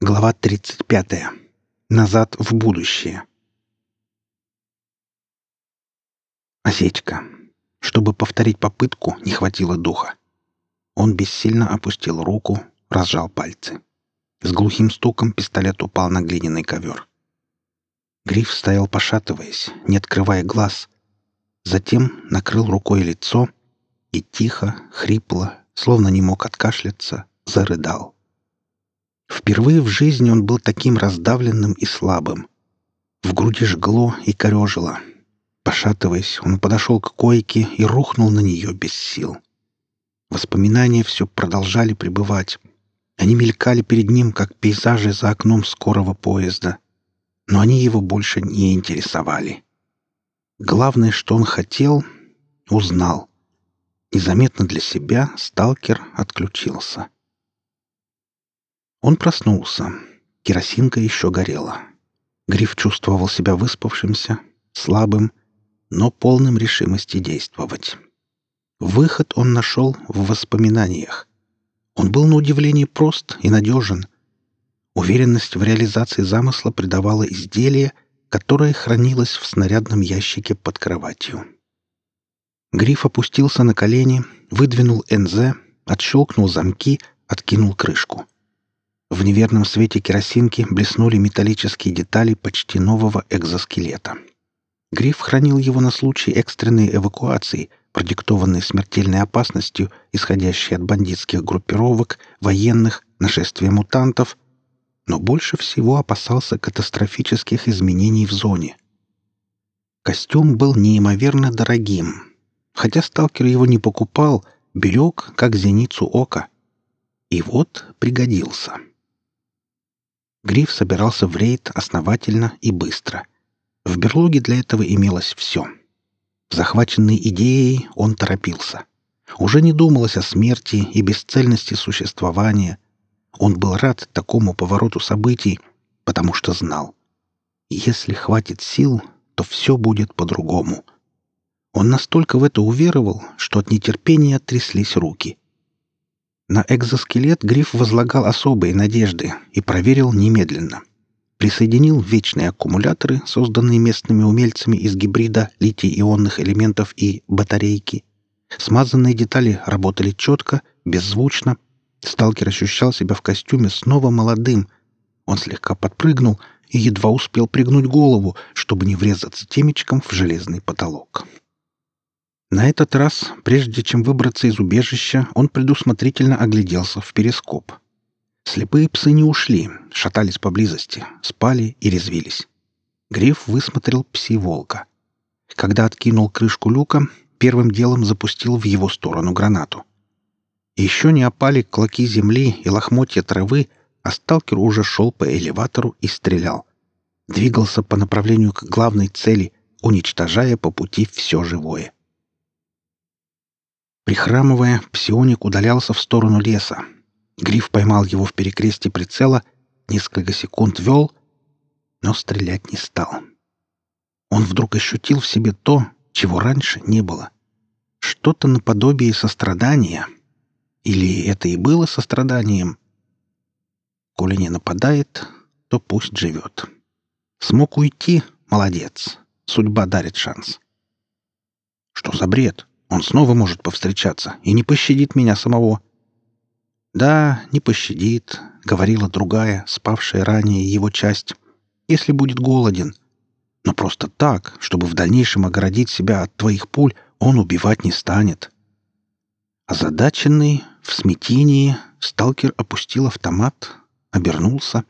Глава 35. Назад в будущее. Осечка. Чтобы повторить попытку, не хватило духа. Он бессильно опустил руку, разжал пальцы. С глухим стуком пистолет упал на глиняный ковер. Гриф стоял пошатываясь, не открывая глаз. Затем накрыл рукой лицо и тихо, хрипло, словно не мог откашляться, зарыдал. Впервые в жизни он был таким раздавленным и слабым. В груди жгло и корежило. Пошатываясь, он подошел к койке и рухнул на нее без сил. Воспоминания все продолжали пребывать. Они мелькали перед ним, как пейзажи за окном скорого поезда. Но они его больше не интересовали. Главное, что он хотел, узнал. Незаметно для себя сталкер отключился. Он проснулся. Керосинка еще горела. Гриф чувствовал себя выспавшимся, слабым, но полным решимости действовать. Выход он нашел в воспоминаниях. Он был на удивление прост и надежен. Уверенность в реализации замысла придавала изделие, которое хранилось в снарядном ящике под кроватью. Гриф опустился на колени, выдвинул НЗ, отщелкнул замки, откинул крышку — в неверном свете керосинки блеснули металлические детали почти нового экзоскелета. Гриф хранил его на случай экстренной эвакуации, продиктованной смертельной опасностью, исходящей от бандитских группировок, военных, нашествия мутантов, но больше всего опасался катастрофических изменений в зоне. Костюм был неимоверно дорогим. Хотя сталкер его не покупал, берег, как зеницу ока. И вот пригодился. Гриф собирался в рейд основательно и быстро. В берлоге для этого имелось все. Захваченный идеей, он торопился. Уже не думалось о смерти и бесцельности существования. Он был рад такому повороту событий, потому что знал. Если хватит сил, то все будет по-другому. Он настолько в это уверовал, что от нетерпения тряслись руки — на экзоскелет Гриф возлагал особые надежды и проверил немедленно. Присоединил вечные аккумуляторы, созданные местными умельцами из гибрида литий-ионных элементов и батарейки. Смазанные детали работали четко, беззвучно. Сталкер ощущал себя в костюме снова молодым. Он слегка подпрыгнул и едва успел пригнуть голову, чтобы не врезаться темечком в железный потолок. На этот раз, прежде чем выбраться из убежища, он предусмотрительно огляделся в перископ. Слепые псы не ушли, шатались поблизости, спали и резвились. Гриф высмотрел пси-волка. Когда откинул крышку люка, первым делом запустил в его сторону гранату. Еще не опали клоки земли и лохмотья травы, а сталкер уже шел по элеватору и стрелял. Двигался по направлению к главной цели, уничтожая по пути все живое. Прихрамывая, псионик удалялся в сторону леса. Гриф поймал его в перекрестии прицела, несколько секунд вел, но стрелять не стал. Он вдруг ощутил в себе то, чего раньше не было. Что-то наподобие сострадания. Или это и было состраданием? Коли не нападает, то пусть живет. Смог уйти — молодец. Судьба дарит шанс. Что за бред? Он снова может повстречаться и не пощадит меня самого. Да, не пощадит, говорила другая, спавшая ранее его часть, если будет голоден. Но просто так, чтобы в дальнейшем огородить себя от твоих пуль, он убивать не станет. Озадаченный, в смятении, сталкер опустил автомат, обернулся.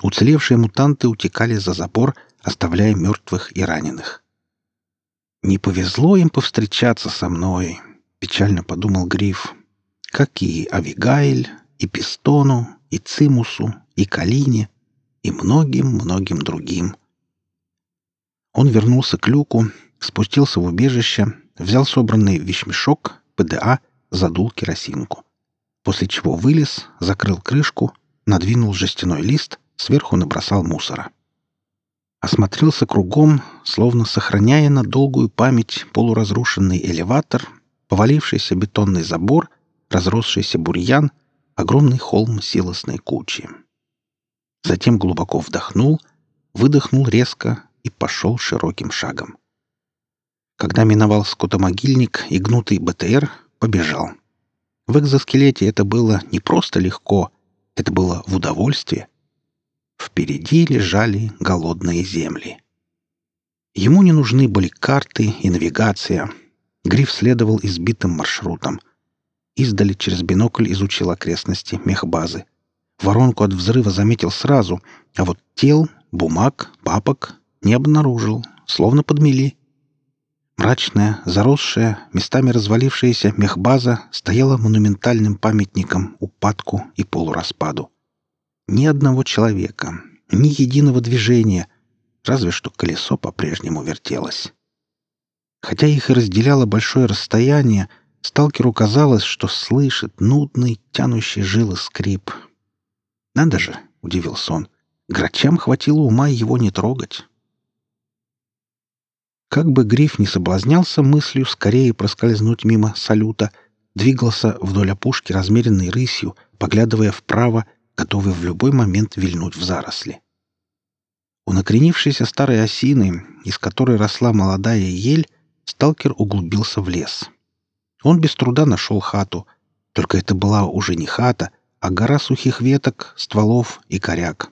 Уцелевшие мутанты утекали за забор, оставляя мертвых и раненых. «Не повезло им повстречаться со мной», — печально подумал Гриф. «Как и Авигайль, и Пистону, и Цимусу, и Калине, и многим-многим другим». Он вернулся к люку, спустился в убежище, взял собранный вещмешок, ПДА, задул керосинку. После чего вылез, закрыл крышку, надвинул жестяной лист, сверху набросал мусора осмотрелся кругом, словно сохраняя на долгую память полуразрушенный элеватор, повалившийся бетонный забор, разросшийся бурьян, огромный холм силосной кучи. затем глубоко вдохнул, выдохнул резко и пошел широким шагом. Когда миновал скотомогильник и гнутый БТР, побежал. В экзоскелете это было не просто легко, это было в удовольствие. Впереди лежали голодные земли. Ему не нужны были карты и навигация. Гриф следовал избитым маршрутом. Издали через бинокль изучил окрестности мехбазы. Воронку от взрыва заметил сразу, а вот тел, бумаг, папок не обнаружил, словно подмели. Мрачная, заросшая, местами развалившаяся мехбаза стояла монументальным памятником упадку и полураспаду. Ни одного человека, ни единого движения, разве что колесо по-прежнему вертелось. Хотя их и разделяло большое расстояние, сталкеру казалось, что слышит нудный, тянущий жилы скрип. «Надо же!» — удивился он. «Грачам хватило ума его не трогать». Как бы Гриф не соблазнялся мыслью скорее проскользнуть мимо салюта, двигался вдоль опушки размеренной рысью, поглядывая вправо, готовый в любой момент вильнуть в заросли. У накренившейся старой осины, из которой росла молодая ель, сталкер углубился в лес. Он без труда нашел хату, только это была уже не хата, а гора сухих веток, стволов и коряк.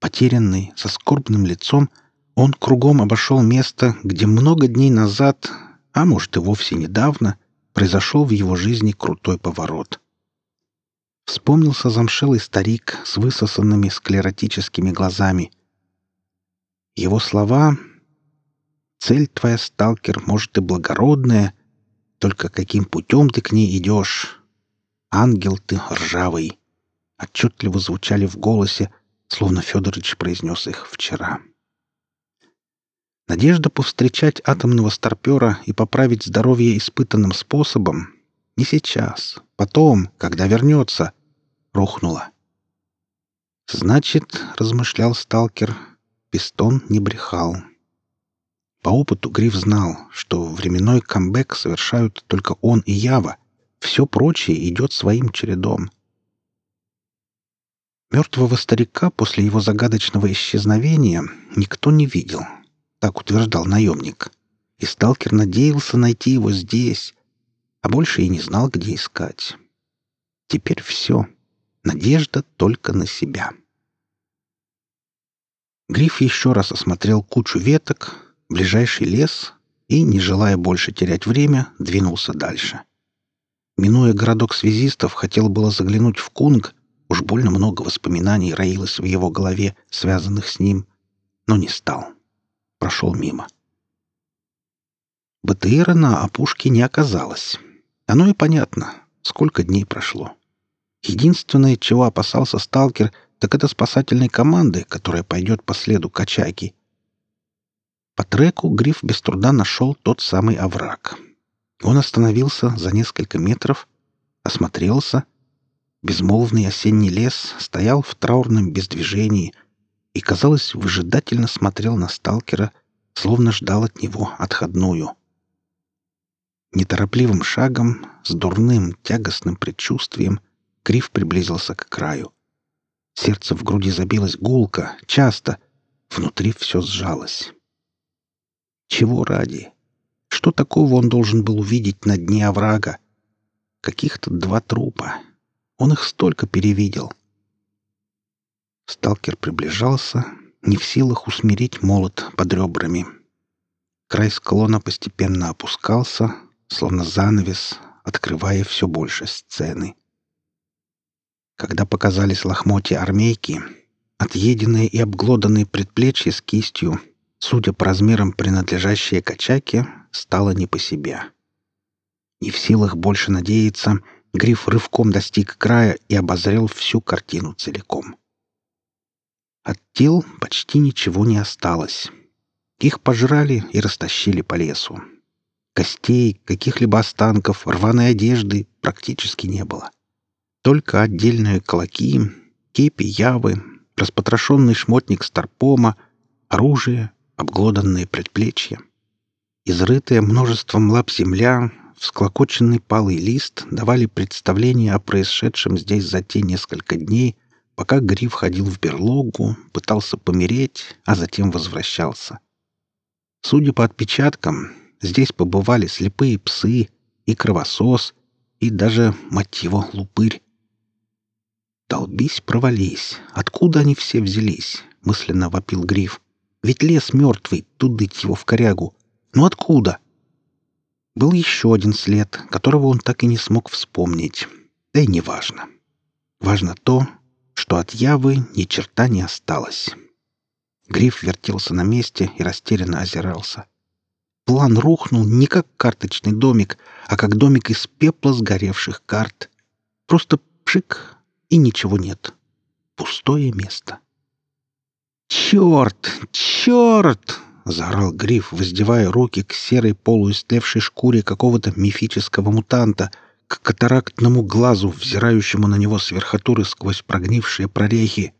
Потерянный, со скорбным лицом, он кругом обошел место, где много дней назад, а может и вовсе недавно, произошел в его жизни крутой поворот. Вспомнился замшелый старик с высосанными склеротическими глазами. Его слова «Цель твоя, сталкер, может и благородная, только каким путем ты к ней идешь? Ангел ты ржавый!» отчетливо звучали в голосе, словно Федорович произнес их вчера. Надежда повстречать атомного старпера и поправить здоровье испытанным способом не сейчас, потом, когда вернется, рухнула. Значит, размышлял сталкер, пистон не брехал. По опыту Гриф знал, что временной камбэк совершают только он и Ява. Все прочее идет своим чередом. Мертвого старика после его загадочного исчезновения никто не видел — так утверждал наемник. И сталкер надеялся найти его здесь, а больше и не знал, где искать. Теперь все. Надежда только на себя. Гриф еще раз осмотрел кучу веток, ближайший лес и, не желая больше терять время, двинулся дальше. Минуя городок связистов, хотел было заглянуть в Кунг, уж больно много воспоминаний роилось в его голове, связанных с ним, но не стал прошел мимо. БТРа на опушке не оказалось. Оно и понятно, сколько дней прошло. Единственное, чего опасался сталкер, так это спасательной команды, которая пойдет по следу качайки. По треку Гриф без труда нашел тот самый овраг. Он остановился за несколько метров, осмотрелся. Безмолвный осенний лес стоял в траурном бездвижении — и, казалось, выжидательно смотрел на сталкера, словно ждал от него отходную. Неторопливым шагом, с дурным, тягостным предчувствием, Крив приблизился к краю. Сердце в груди забилось гулко, часто, внутри все сжалось. Чего ради? Что такого он должен был увидеть на дне оврага? Каких-то два трупа. Он их столько перевидел. Сталкер приближался, не в силах усмирить молот под ребрами. Край склона постепенно опускался, словно занавес, открывая все больше сцены. Когда показались лохмотья армейки, отъеденные и обглоданные предплечья с кистью, судя по размерам принадлежащие качаке, стало не по себе. Не в силах больше надеяться, Гриф рывком достиг края и обозрел всю картину целиком. От тел почти ничего не осталось. Их пожрали и растащили по лесу. Костей, каких-либо останков, рваной одежды практически не было. Только отдельные колоки, кепи явы, распотрошенный шмотник старпома, оружие, обглоданные предплечья. Изрытая множеством лап земля, всклокоченный палый лист давали представление о происшедшем здесь за те несколько дней, пока Гриф ходил в берлогу, пытался помереть, а затем возвращался. Судя по отпечаткам, здесь побывали слепые псы и кровосос, и даже, мать его, лупырь. «Долбись, провались. Откуда они все взялись?» — мысленно вопил Гриф. «Ведь лес мертвый, тудыть его в корягу. Ну откуда?» Был еще один след, которого он так и не смог вспомнить. Да и не важно. Важно то, что от Явы ни черта не осталось. Гриф вертелся на месте и растерянно озирался. План рухнул не как карточный домик, а как домик из пепла сгоревших карт. Просто пшик, и ничего нет. Пустое место. «Черт! Черт!» — заорал Гриф, воздевая руки к серой полуистлевшей шкуре какого-то мифического мутанта, к катарактному глазу, взирающему на него с верхотуры сквозь прогнившие прорехи.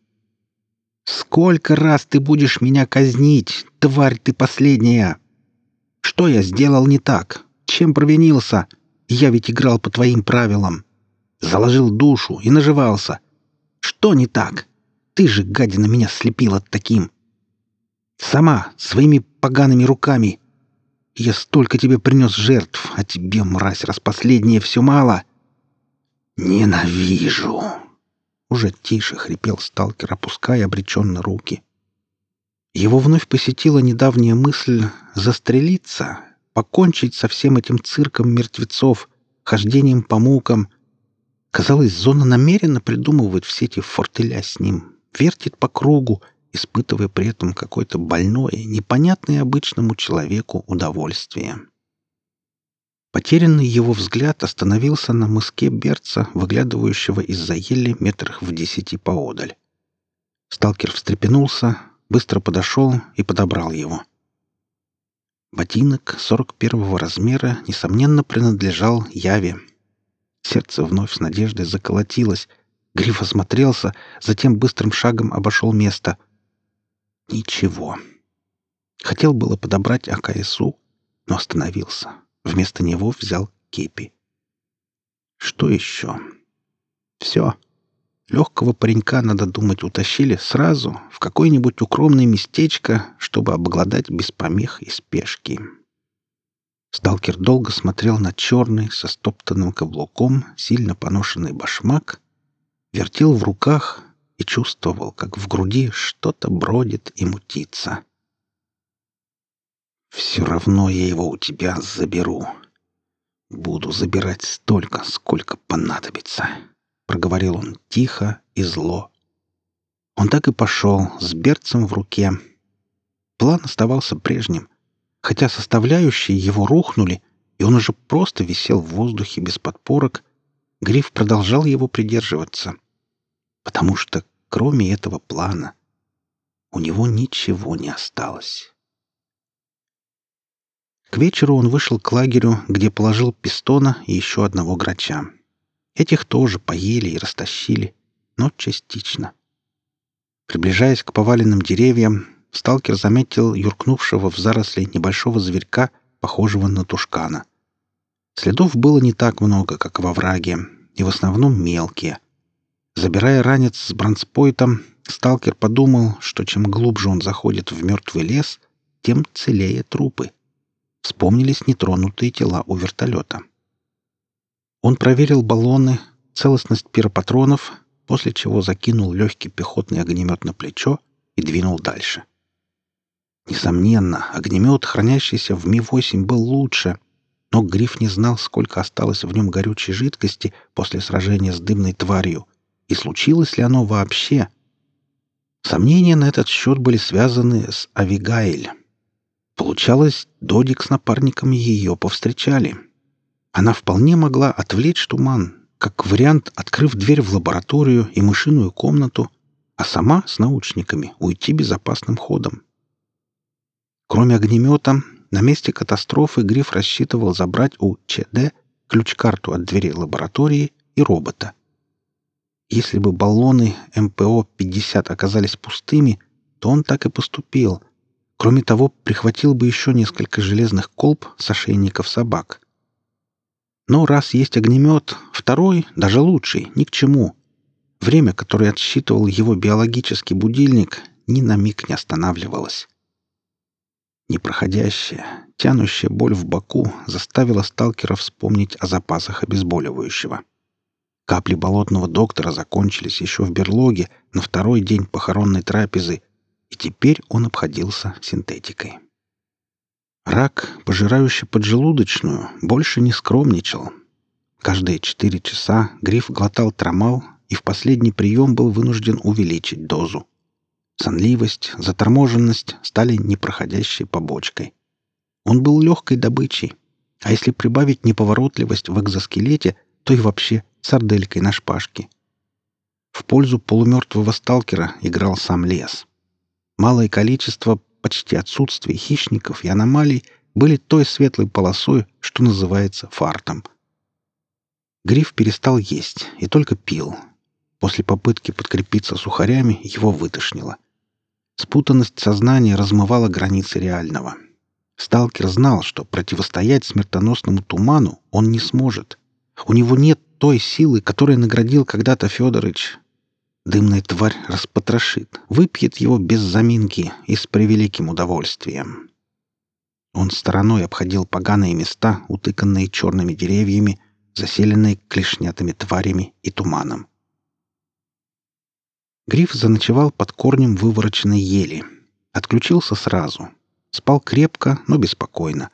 «Сколько раз ты будешь меня казнить, тварь ты последняя! Что я сделал не так? Чем провинился? Я ведь играл по твоим правилам. Заложил душу и наживался. Что не так? Ты же, гадина, меня слепила таким!» Сама, своими погаными руками. Я столько тебе принес жертв, а тебе, мразь, раз последнее все мало. Ненавижу!» Уже тише хрипел сталкер, опуская обреченно руки. Его вновь посетила недавняя мысль застрелиться, покончить со всем этим цирком мертвецов, хождением по мукам. Казалось, зона намеренно придумывает все эти фортеля с ним, вертит по кругу, испытывая при этом какое-то больное, непонятное обычному человеку удовольствие. Потерянный его взгляд остановился на мыске берца, выглядывающего из-за ели метрах в десяти поодаль. Сталкер встрепенулся, быстро подошел и подобрал его. Ботинок сорок первого размера, несомненно, принадлежал Яве. Сердце вновь с надеждой заколотилось. Гриф осмотрелся, затем быстрым шагом обошел место — Ничего. Хотел было подобрать АКСУ, но остановился. Вместо него взял кепи. Что еще? Все. Легкого паренька, надо думать, утащили сразу в какое-нибудь укромное местечко, чтобы обгладать без помех и спешки. Сталкер долго смотрел на черный, со стоптанным каблуком, сильно поношенный башмак, вертел в руках, и чувствовал, как в груди что-то бродит и мутится. «Все равно я его у тебя заберу. Буду забирать столько, сколько понадобится», — проговорил он тихо и зло. Он так и пошел, с берцем в руке. План оставался прежним, хотя составляющие его рухнули, и он уже просто висел в воздухе без подпорок, Гриф продолжал его придерживаться, потому что Кроме этого плана у него ничего не осталось. К вечеру он вышел к лагерю, где положил пистона и еще одного грача. Этих тоже поели и растащили, но частично. Приближаясь к поваленным деревьям, сталкер заметил юркнувшего в заросли небольшого зверька, похожего на тушкана. Следов было не так много, как во враге, и в основном мелкие — Забирая ранец с бронспойтом, сталкер подумал, что чем глубже он заходит в мертвый лес, тем целее трупы. Вспомнились нетронутые тела у вертолета. Он проверил баллоны, целостность пиропатронов, после чего закинул легкий пехотный огнемет на плечо и двинул дальше. Несомненно, огнемет, хранящийся в Ми-8, был лучше, но Гриф не знал, сколько осталось в нем горючей жидкости после сражения с дымной тварью, и случилось ли оно вообще. Сомнения на этот счет были связаны с Авигаэль. Получалось, Додик с напарниками ее повстречали. Она вполне могла отвлечь туман, как вариант, открыв дверь в лабораторию и мышиную комнату, а сама с научниками уйти безопасным ходом. Кроме огнемета, на месте катастрофы Гриф рассчитывал забрать у ЧД ключ-карту от двери лаборатории и робота. Если бы баллоны МПО-50 оказались пустыми, то он так и поступил. Кроме того, прихватил бы еще несколько железных колб с ошейников собак. Но раз есть огнемет, второй, даже лучший, ни к чему. Время, которое отсчитывал его биологический будильник, ни на миг не останавливалось. Непроходящая, тянущая боль в боку заставила сталкера вспомнить о запасах обезболивающего. Капли болотного доктора закончились еще в берлоге на второй день похоронной трапезы, и теперь он обходился синтетикой. Рак, пожирающий поджелудочную, больше не скромничал. Каждые четыре часа Гриф глотал трамал и в последний прием был вынужден увеличить дозу. Сонливость, заторможенность стали непроходящей побочкой. Он был легкой добычей, а если прибавить неповоротливость в экзоскелете, то и вообще сарделькой на шпажке. В пользу полумертвого сталкера играл сам лес. Малое количество, почти отсутствие хищников и аномалий были той светлой полосой, что называется фартом. Гриф перестал есть и только пил, После попытки подкрепиться сухарями его вытошнило. Спутанность сознания размывала границы реального. Сталкер знал, что противостоять смертоносному туману он не сможет. У него нет той силы, которой наградил когда-то Федорович. Дымная тварь распотрошит, выпьет его без заминки и с превеликим удовольствием. Он стороной обходил поганые места, утыканные черными деревьями, заселенные клешнятыми тварями и туманом. Гриф заночевал под корнем вывороченной ели. Отключился сразу. Спал крепко, но беспокойно.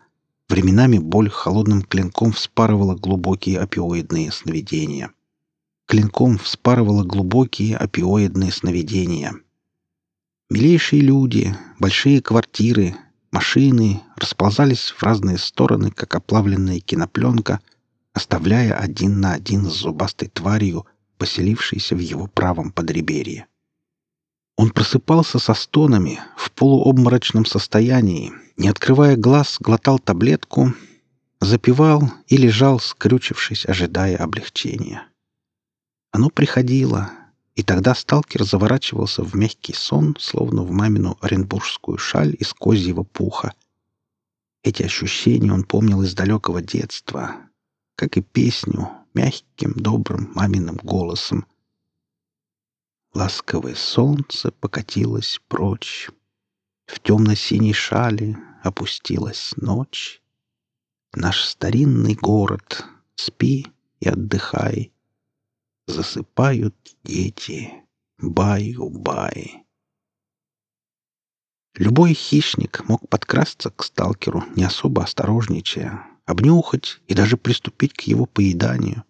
Временами боль холодным клинком вспарывала глубокие опиоидные сновидения. Клинком вспарывала глубокие опиоидные сновидения. Милейшие люди, большие квартиры, машины расползались в разные стороны, как оплавленная кинопленка, оставляя один на один с зубастой тварью — поселившийся в его правом подреберье. Он просыпался со стонами, в полуобморочном состоянии, не открывая глаз, глотал таблетку, запивал и лежал, скрючившись, ожидая облегчения. Оно приходило, и тогда сталкер заворачивался в мягкий сон, словно в мамину оренбургскую шаль из козьего пуха. Эти ощущения он помнил из далекого детства, как и песню, мягким, добрым маминым голосом. Ласковое солнце покатилось прочь. В темно-синей шале опустилась ночь. Наш старинный город, спи и отдыхай. Засыпают дети, баю-бай. Любой хищник мог подкрасться к сталкеру, не особо осторожничая, обнюхать и даже приступить к его поеданию.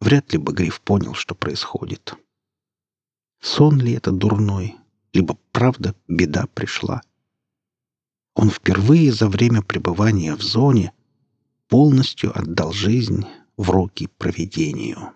Вряд ли бы Гриф понял, что происходит. Сон ли это дурной, либо правда беда пришла? Он впервые за время пребывания в зоне полностью отдал жизнь в руки провидению.